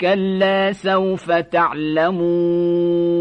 كلا سوف تعلمون